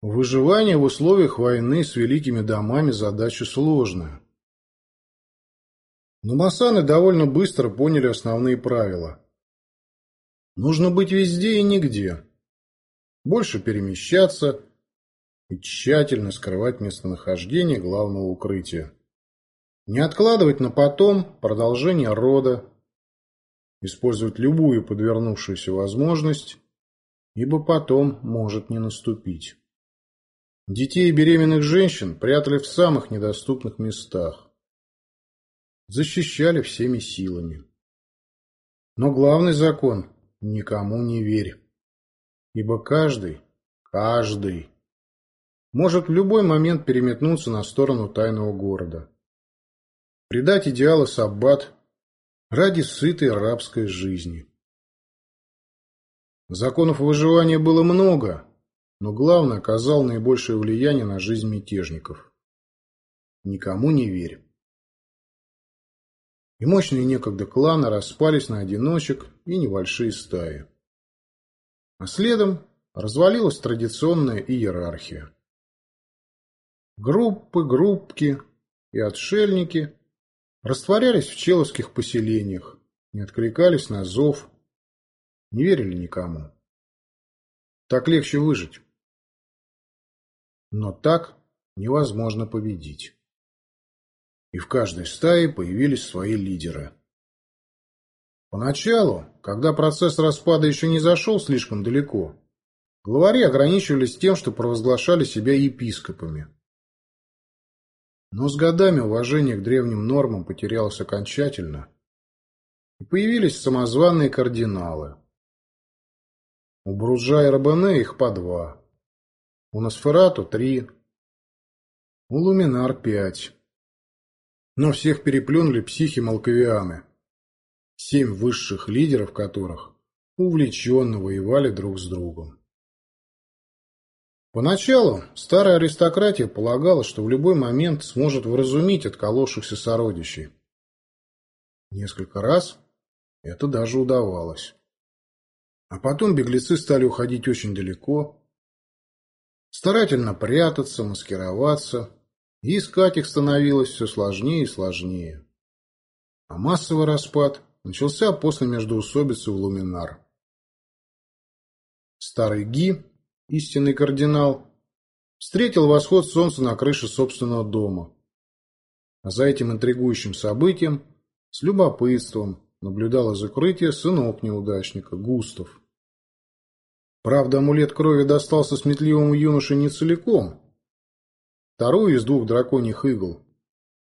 Выживание в условиях войны с великими домами задача сложная. Но масаны довольно быстро поняли основные правила. Нужно быть везде и нигде. Больше перемещаться и тщательно скрывать местонахождение главного укрытия. Не откладывать на потом продолжение рода, использовать любую подвернувшуюся возможность, ибо потом может не наступить. Детей и беременных женщин прятали в самых недоступных местах. Защищали всеми силами. Но главный закон – никому не верь. Ибо каждый, каждый может в любой момент переметнуться на сторону тайного города. Предать идеалы Саббат ради сытой рабской жизни. Законов выживания было много, но главное оказал наибольшее влияние на жизнь мятежников. Никому не верь. И мощные некогда кланы распались на одиночек и небольшие стаи. А следом развалилась традиционная иерархия. Группы, группки и отшельники растворялись в человских поселениях, не откликались на зов, не верили никому. Так легче выжить. Но так невозможно победить. И в каждой стае появились свои лидеры. Поначалу, когда процесс распада еще не зашел слишком далеко, главари ограничивались тем, что провозглашали себя епископами. Но с годами уважение к древним нормам потерялось окончательно, и появились самозваные кардиналы. У Бруджа и Рабане их по два. У Носферату три. У Луминар пять. Но всех переплюнули психи Малковианы, семь высших лидеров которых увлеченно воевали друг с другом. Поначалу старая аристократия полагала, что в любой момент сможет вразумить отколовшихся сородичей. Несколько раз это даже удавалось. А потом беглецы стали уходить очень далеко, старательно прятаться, маскироваться, и искать их становилось все сложнее и сложнее. А массовый распад начался после междоусобицы в Луминар. Старый Ги, истинный кардинал, встретил восход солнца на крыше собственного дома. А за этим интригующим событием с любопытством наблюдал из укрытия сынок неудачника, Густав. Правда, амулет крови достался сметливому юноше не целиком. Вторую из двух драконьих игл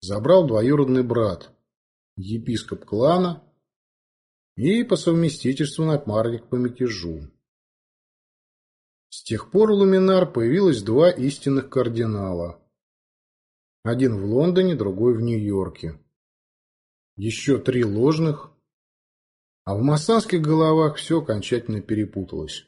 забрал двоюродный брат, епископ клана и по совместительству напарник по мятежу. С тех пор у Луминар появилось два истинных кардинала. Один в Лондоне, другой в Нью-Йорке. Еще три ложных, а в масанских головах все окончательно перепуталось.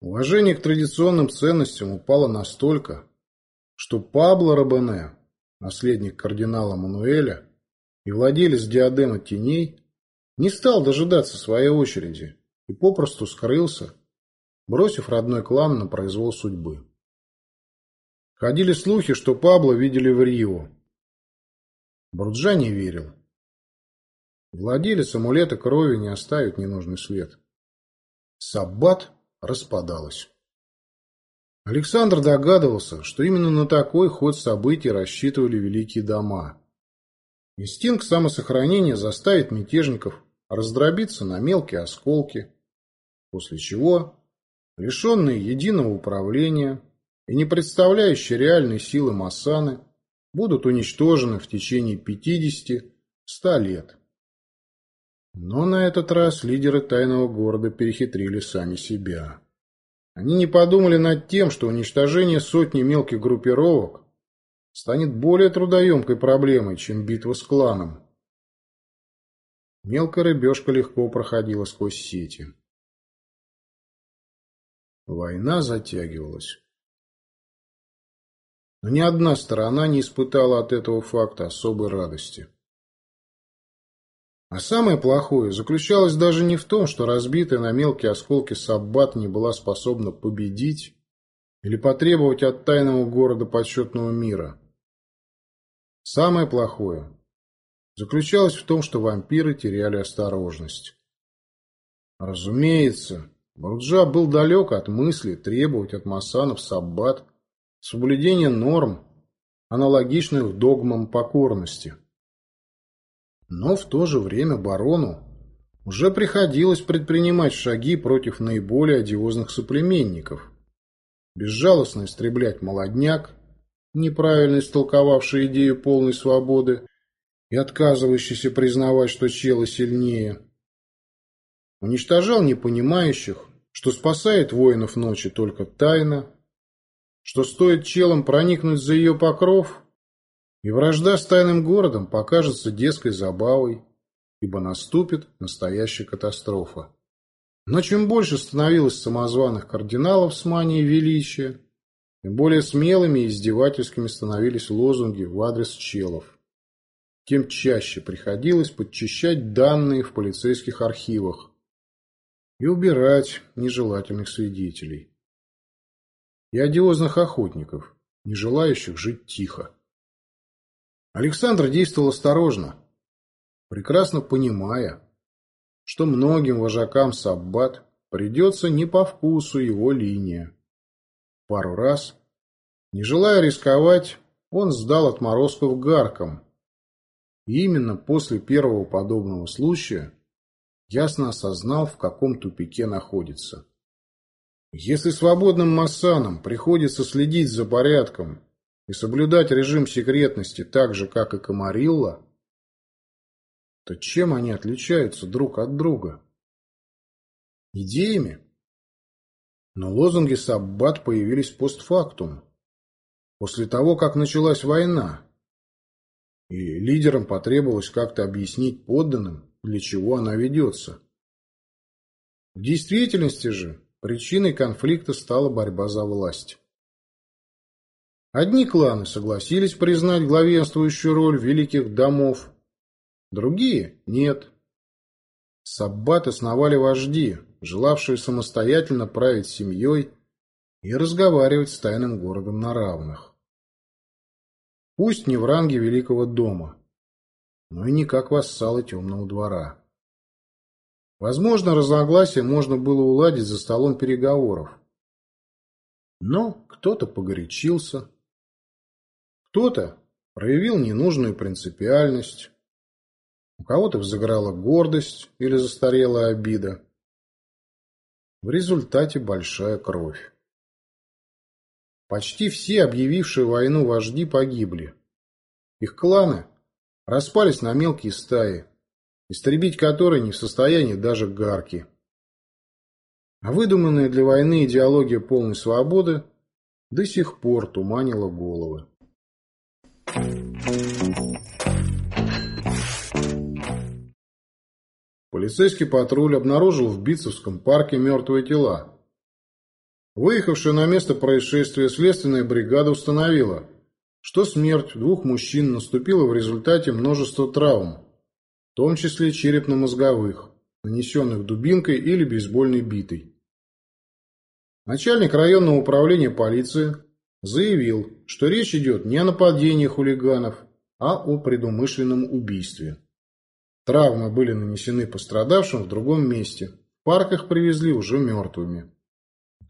Уважение к традиционным ценностям упало настолько, что Пабло Рабене, наследник кардинала Мануэля и владелец диадема теней, не стал дожидаться своей очереди и попросту скрылся, бросив родной клан на произвол судьбы. Ходили слухи, что Пабло видели в Рио. Бурджа не верил. Владелец амулета крови не оставит ненужный след. Саббат распадалась. Александр догадывался, что именно на такой ход событий рассчитывали великие дома. Инстинкт самосохранения заставит мятежников раздробиться на мелкие осколки, после чего, лишенные единого управления и не представляющие реальной силы Массаны, будут уничтожены в течение 50-100 лет. Но на этот раз лидеры тайного города перехитрили сами себя. Они не подумали над тем, что уничтожение сотни мелких группировок станет более трудоемкой проблемой, чем битва с кланом. Мелкая рыбешка легко проходила сквозь сети. Война затягивалась. Но ни одна сторона не испытала от этого факта особой радости. А самое плохое заключалось даже не в том, что разбитая на мелкие осколки Саббат не была способна победить или потребовать от тайного города подсчетного мира. Самое плохое заключалось в том, что вампиры теряли осторожность. Разумеется, Бурджа был далек от мысли требовать от масанов саббат соблюдения норм, аналогичных догмам покорности. Но в то же время барону уже приходилось предпринимать шаги против наиболее одиозных соплеменников, безжалостно истреблять молодняк, неправильно истолковавший идею полной свободы и отказывающийся признавать, что чело сильнее. Уничтожал непонимающих, что спасает воинов ночи только тайна, что стоит челам проникнуть за ее покров, и вражда с тайным городом покажется детской забавой, ибо наступит настоящая катастрофа. Но чем больше становилось самозваных кардиналов с манией величия, тем более смелыми и издевательскими становились лозунги в адрес челов. Тем чаще приходилось подчищать данные в полицейских архивах и убирать нежелательных свидетелей и одиозных охотников, не желающих жить тихо. Александр действовал осторожно, прекрасно понимая, что многим вожакам Саббат придется не по вкусу его линия. Пару раз, не желая рисковать, он сдал отморозков гаркам. И именно после первого подобного случая ясно осознал, в каком тупике находится. Если свободным массанам приходится следить за порядком и соблюдать режим секретности так же, как и Камарилла, то чем они отличаются друг от друга? Идеями? Но лозунги Саббат появились постфактум, после того, как началась война, и лидерам потребовалось как-то объяснить подданным, для чего она ведется. В действительности же причиной конфликта стала борьба за власть. Одни кланы согласились признать главенствующую роль великих домов, Другие – нет. Саббат основали вожди, желавшие самостоятельно править семьей и разговаривать с тайным городом на равных. Пусть не в ранге Великого дома, но и не как вассалы Темного двора. Возможно, разногласия можно было уладить за столом переговоров. Но кто-то погорячился, кто-то проявил ненужную принципиальность, у кого-то взыграла гордость или застарелая обида. В результате большая кровь. Почти все объявившие войну вожди погибли. Их кланы распались на мелкие стаи, истребить которые не в состоянии даже гарки. А выдуманная для войны идеология полной свободы до сих пор туманила головы. Полицейский патруль обнаружил в Битцевском парке мертвые тела. Выехавшая на место происшествия следственная бригада установила, что смерть двух мужчин наступила в результате множества травм, в том числе черепно-мозговых, нанесенных дубинкой или бейсбольной битой. Начальник районного управления полиции заявил, что речь идет не о нападении хулиганов, а о предумышленном убийстве. Травмы были нанесены пострадавшим в другом месте. В парках привезли уже мертвыми.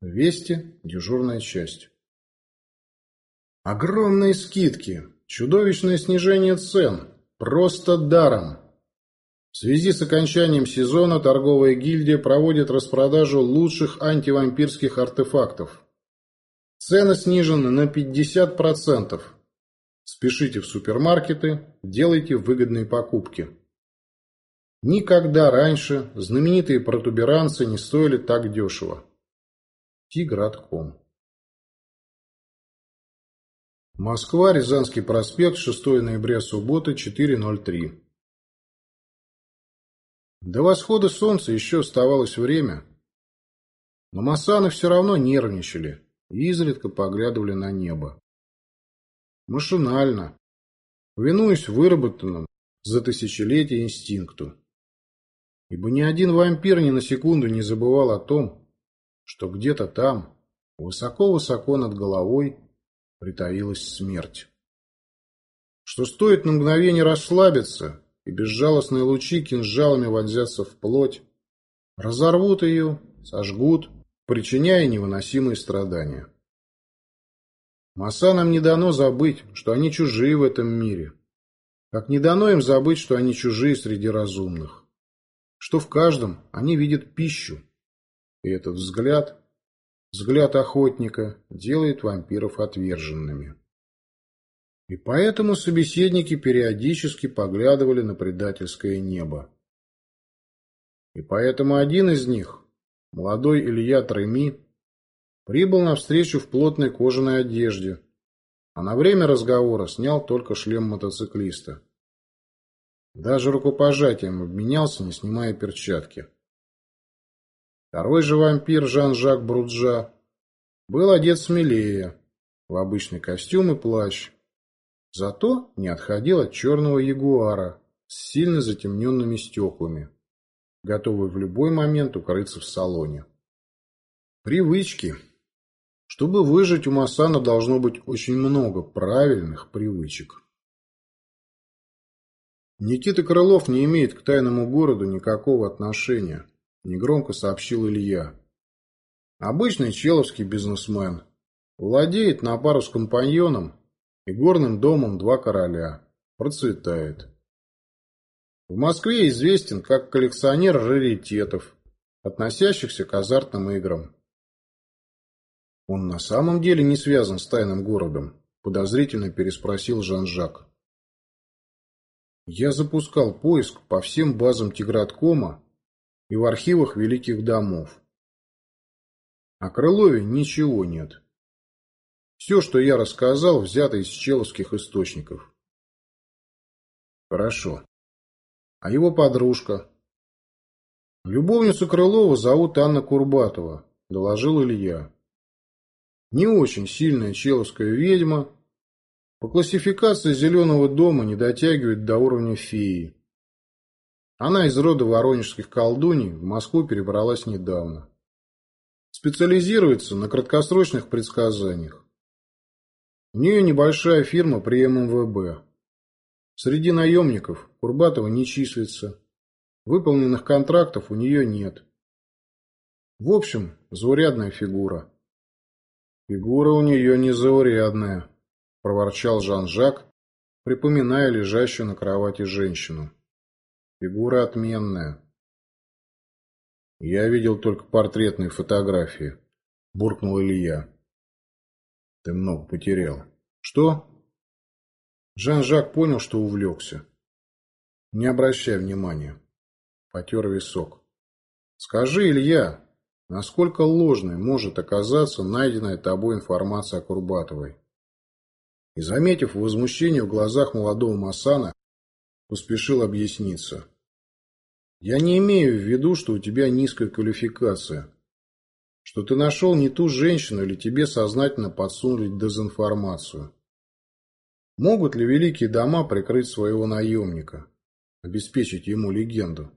Вести – дежурная часть. Огромные скидки, чудовищное снижение цен, просто даром. В связи с окончанием сезона торговая гильдия проводит распродажу лучших антивампирских артефактов. Цены снижены на 50%. Спешите в супермаркеты, делайте выгодные покупки. Никогда раньше знаменитые протуберанцы не стоили так дешево. Тигратком. Москва, Рязанский проспект, 6 ноября, суббота, 4.03. До восхода солнца еще оставалось время, но масаны все равно нервничали и изредка поглядывали на небо. Машинально, повинуясь выработанному за тысячелетия инстинкту ибо ни один вампир ни на секунду не забывал о том, что где-то там, Высоко-высоко над головой притаилась смерть. Что стоит на мгновение расслабиться, и безжалостные лучи кинжалами вонзятся в плоть, разорвут ее, сожгут, причиняя невыносимые страдания. Масанам не дано забыть, что они чужие в этом мире, как не дано им забыть, что они чужие среди разумных, что в каждом они видят пищу, и этот взгляд, взгляд охотника, делает вампиров отверженными. И поэтому собеседники периодически поглядывали на предательское небо. И поэтому один из них, молодой Илья Треми, прибыл навстречу в плотной кожаной одежде, а на время разговора снял только шлем мотоциклиста. Даже рукопожатием обменялся, не снимая перчатки. Второй же вампир Жан-Жак Бруджа был одет смелее, в обычный костюм и плащ, Зато не отходил от черного ягуара с сильно затемненными стеклами, готовый в любой момент укрыться в салоне. Привычки. Чтобы выжить, у Масана должно быть очень много правильных привычек. Никита Крылов не имеет к тайному городу никакого отношения, негромко сообщил Илья. Обычный человский бизнесмен. Владеет на пару с компаньоном и горным домом два короля. Процветает. В Москве известен как коллекционер раритетов, относящихся к азартным играм. Он на самом деле не связан с тайным городом, подозрительно переспросил Жан-Жак. Я запускал поиск по всем базам Тиграткома и в архивах великих домов. О Крылове ничего нет. Все, что я рассказал, взято из человских источников. Хорошо. А его подружка? Любовницу Крылова зовут Анна Курбатова, доложил Илья. Не очень сильная человская ведьма. По классификации Зеленого дома не дотягивает до уровня феи. Она из рода воронежских колдуний в Москву перебралась недавно. Специализируется на краткосрочных предсказаниях. У нее небольшая фирма при ММВБ. Среди наемников Курбатова не числится. Выполненных контрактов у нее нет. В общем, заурядная фигура. Фигура у нее не заурядная, проворчал Жан-Жак, припоминая лежащую на кровати женщину. Фигура отменная. Я видел только портретные фотографии, буркнул Илья. Ты много потерял. Что? Жан-Жак понял, что увлекся. Не обращай внимания. Потер висок. Скажи, Илья, насколько ложной может оказаться найденная тобой информация о Курбатовой? И, заметив возмущение в глазах молодого Масана, поспешил объясниться. Я не имею в виду, что у тебя низкая квалификация что ты нашел не ту женщину или тебе сознательно подсунули дезинформацию. Могут ли великие дома прикрыть своего наемника, обеспечить ему легенду?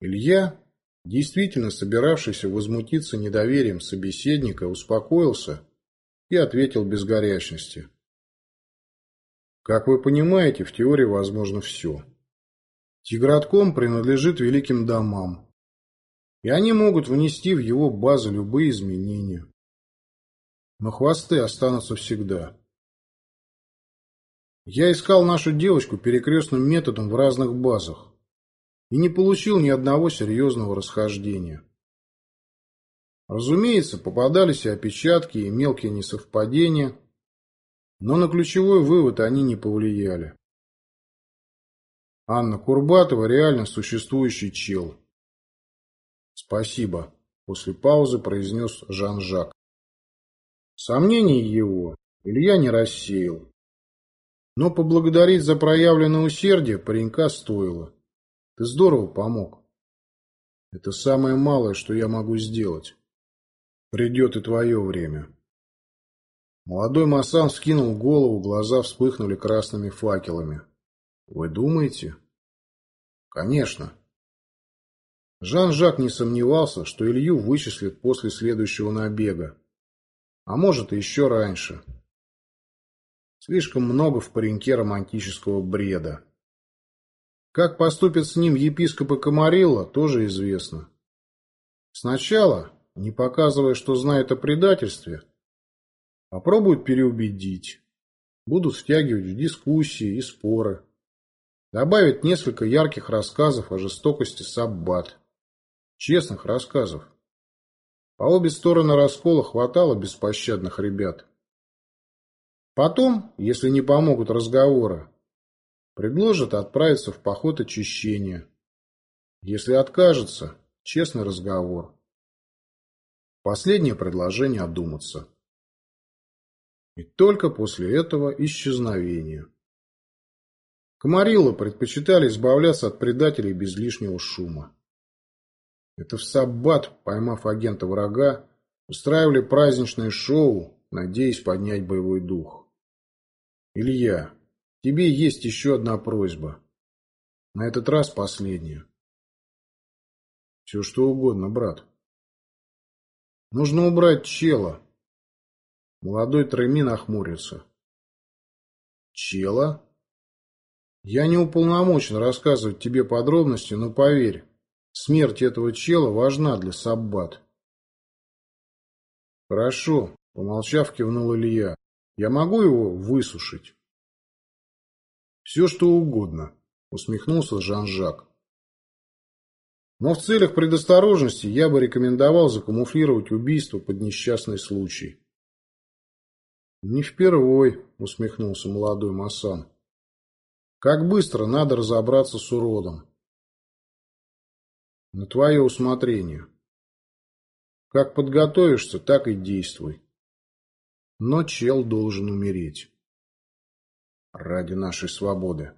Илья, действительно собиравшийся возмутиться недоверием собеседника, успокоился и ответил без горячности. Как вы понимаете, в теории возможно все. Тигратком принадлежит великим домам, и они могут внести в его базу любые изменения. Но хвосты останутся всегда. Я искал нашу девочку перекрестным методом в разных базах и не получил ни одного серьезного расхождения. Разумеется, попадались и опечатки, и мелкие несовпадения, но на ключевой вывод они не повлияли. Анна Курбатова реально существующий чел. «Спасибо», — после паузы произнес Жан-Жак. Сомнений его Илья не рассеял. Но поблагодарить за проявленное усердие паренька стоило. Ты здорово помог. Это самое малое, что я могу сделать. Придет и твое время. Молодой Масан вскинул голову, глаза вспыхнули красными факелами. Вы думаете? Конечно. Жан-Жак не сомневался, что Илью вычислят после следующего набега. А может, и еще раньше. Слишком много в пареньке романтического бреда. Как поступит с ним епископ и Комарилла, тоже известно. Сначала, не показывая, что знает о предательстве, попробуют переубедить. Будут втягивать в дискуссии и споры. Добавят несколько ярких рассказов о жестокости Саббат. Честных рассказов. По обе стороны раскола хватало беспощадных ребят. Потом, если не помогут разговоры, предложат отправиться в поход очищения. Если откажется, честный разговор. Последнее предложение одуматься. И только после этого исчезновение. Комарилла предпочитали избавляться от предателей без лишнего шума. Это в Саббат, поймав агента врага, устраивали праздничное шоу, надеясь поднять боевой дух. Илья, тебе есть еще одна просьба. На этот раз последняя. Все что угодно, брат. Нужно убрать чела. Молодой Треми нахмурится. Чела? Я не уполномочен рассказывать тебе подробности, но поверь, Смерть этого чела важна для Саббат. Хорошо, помолчав, кивнул Илья. Я могу его высушить? Все, что угодно, усмехнулся Жан-Жак. Но в целях предосторожности я бы рекомендовал закамуфлировать убийство под несчастный случай. Не впервой, усмехнулся молодой Масан. Как быстро надо разобраться с уродом. На твое усмотрение. Как подготовишься, так и действуй. Но чел должен умереть. Ради нашей свободы.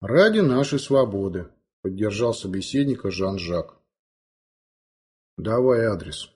Ради нашей свободы, поддержал собеседника Жан-Жак. Давай адрес.